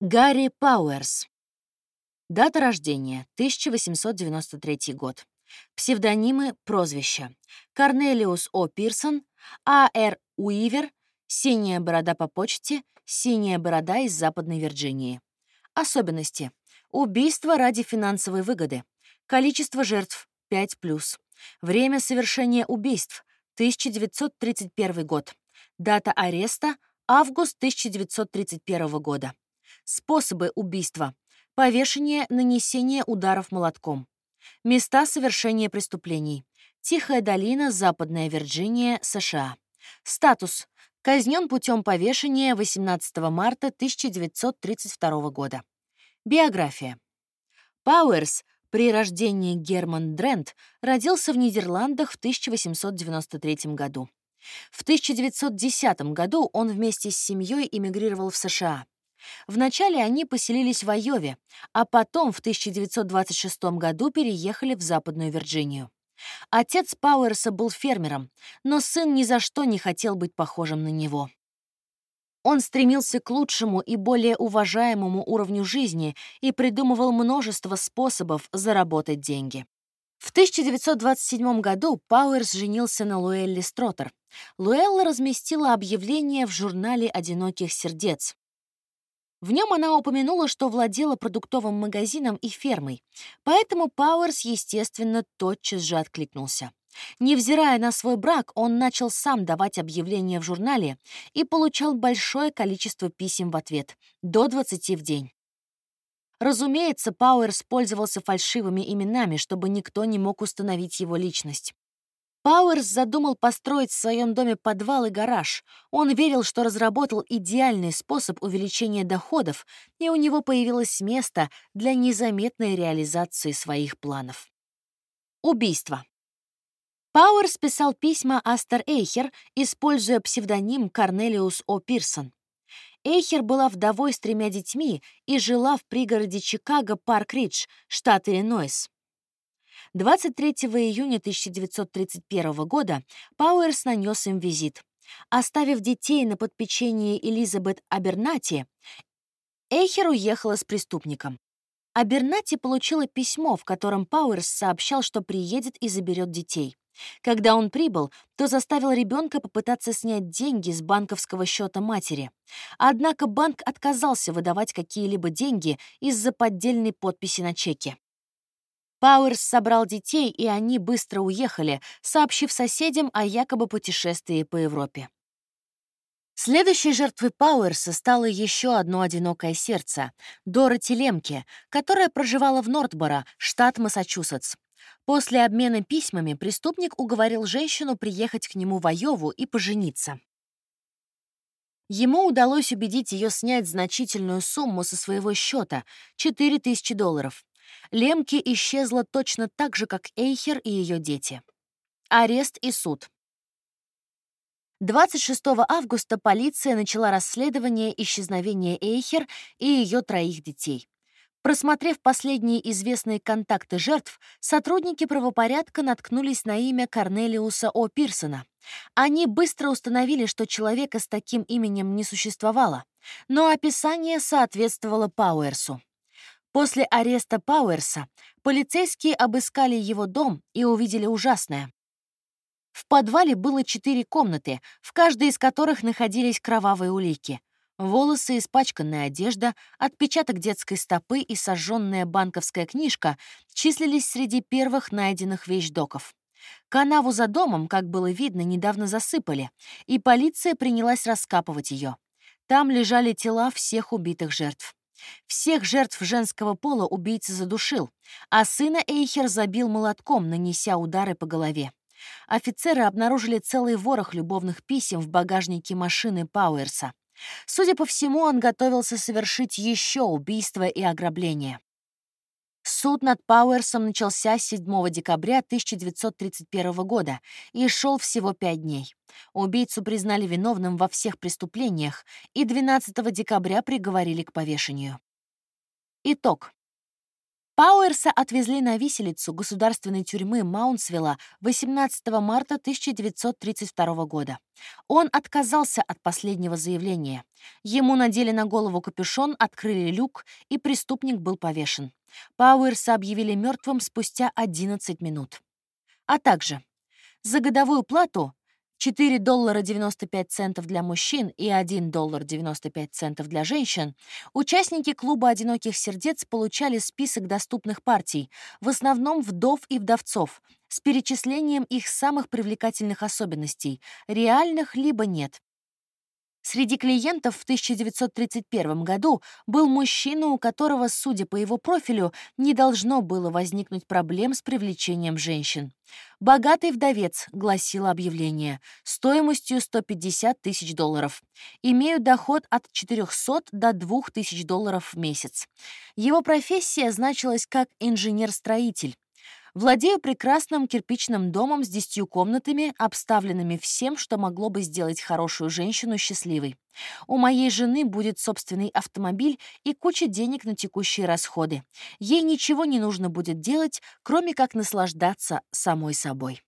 Гарри Пауэрс. Дата рождения — 1893 год. Псевдонимы, прозвища. Корнелиус О. Пирсон, А. Р. Уивер, Синяя борода по почте, Синяя борода из Западной Вирджинии. Особенности. Убийство ради финансовой выгоды. Количество жертв — 5+. Время совершения убийств — 1931 год. Дата ареста — август 1931 года. Способы убийства. Повешение, нанесение ударов молотком. Места совершения преступлений. Тихая долина, Западная Вирджиния, США. Статус. Казнен путем повешения 18 марта 1932 года. Биография. Пауэрс при рождении Герман Дрент родился в Нидерландах в 1893 году. В 1910 году он вместе с семьей эмигрировал в США. Вначале они поселились в Айове, а потом в 1926 году переехали в Западную Вирджинию. Отец Пауэрса был фермером, но сын ни за что не хотел быть похожим на него. Он стремился к лучшему и более уважаемому уровню жизни и придумывал множество способов заработать деньги. В 1927 году Пауэрс женился на Луэлле Стротер. Луэлла разместила объявление в журнале «Одиноких сердец». В нем она упомянула, что владела продуктовым магазином и фермой, поэтому Пауэрс, естественно, тотчас же откликнулся. Невзирая на свой брак, он начал сам давать объявления в журнале и получал большое количество писем в ответ — до 20 в день. Разумеется, Пауэрс пользовался фальшивыми именами, чтобы никто не мог установить его личность. Пауэрс задумал построить в своем доме подвал и гараж. Он верил, что разработал идеальный способ увеличения доходов, и у него появилось место для незаметной реализации своих планов. Убийство. Пауэрс писал письма Астер Эйхер, используя псевдоним Корнелиус О. Пирсон. Эйхер была вдовой с тремя детьми и жила в пригороде Чикаго, Парк-Ридж, штат Иллинойс. 23 июня 1931 года Пауэрс нанес им визит. Оставив детей на попечении Элизабет Абернати, Эйхер уехала с преступником. Абернати получила письмо, в котором Пауэрс сообщал, что приедет и заберет детей. Когда он прибыл, то заставил ребенка попытаться снять деньги с банковского счета матери. Однако банк отказался выдавать какие-либо деньги из-за поддельной подписи на чеке. Пауэрс собрал детей, и они быстро уехали, сообщив соседям о якобы путешествии по Европе. Следующей жертвой Пауэрса стало еще одно одинокое сердце — Дороти Лемке, которая проживала в Нортборо, штат Массачусетс. После обмена письмами преступник уговорил женщину приехать к нему в Айову и пожениться. Ему удалось убедить ее снять значительную сумму со своего счета — 4000 долларов. Лемки исчезла точно так же, как Эйхер и ее дети. Арест и суд. 26 августа полиция начала расследование исчезновения Эйхер и ее троих детей. Просмотрев последние известные контакты жертв, сотрудники правопорядка наткнулись на имя Корнелиуса О. Пирсона. Они быстро установили, что человека с таким именем не существовало, но описание соответствовало Пауэрсу. После ареста Пауэрса полицейские обыскали его дом и увидели ужасное. В подвале было четыре комнаты, в каждой из которых находились кровавые улики. Волосы, испачканная одежда, отпечаток детской стопы и сожженная банковская книжка числились среди первых найденных вещдоков. Канаву за домом, как было видно, недавно засыпали, и полиция принялась раскапывать ее. Там лежали тела всех убитых жертв. Всех жертв женского пола убийца задушил, а сына Эйхер забил молотком, нанеся удары по голове. Офицеры обнаружили целый ворох любовных писем в багажнике машины Пауэрса. Судя по всему, он готовился совершить еще убийство и ограбление. Суд над Пауэрсом начался 7 декабря 1931 года и шел всего пять дней. Убийцу признали виновным во всех преступлениях и 12 декабря приговорили к повешению. Итог. Пауэрса отвезли на виселицу государственной тюрьмы Маунсвилла 18 марта 1932 года. Он отказался от последнего заявления. Ему надели на голову капюшон, открыли люк, и преступник был повешен. Пауэрса объявили мертвым спустя 11 минут. А также за годовую плату 4 доллара 95 центов для мужчин и 1 доллар 95 центов для женщин, участники клуба «Одиноких сердец» получали список доступных партий, в основном вдов и вдовцов, с перечислением их самых привлекательных особенностей, реальных либо нет. Среди клиентов в 1931 году был мужчина, у которого, судя по его профилю, не должно было возникнуть проблем с привлечением женщин. «Богатый вдовец», — гласило объявление, стоимостью 150 тысяч долларов. Имеют доход от 400 до 2000 долларов в месяц. Его профессия значилась как инженер-строитель. Владею прекрасным кирпичным домом с десятью комнатами, обставленными всем, что могло бы сделать хорошую женщину счастливой. У моей жены будет собственный автомобиль и куча денег на текущие расходы. Ей ничего не нужно будет делать, кроме как наслаждаться самой собой.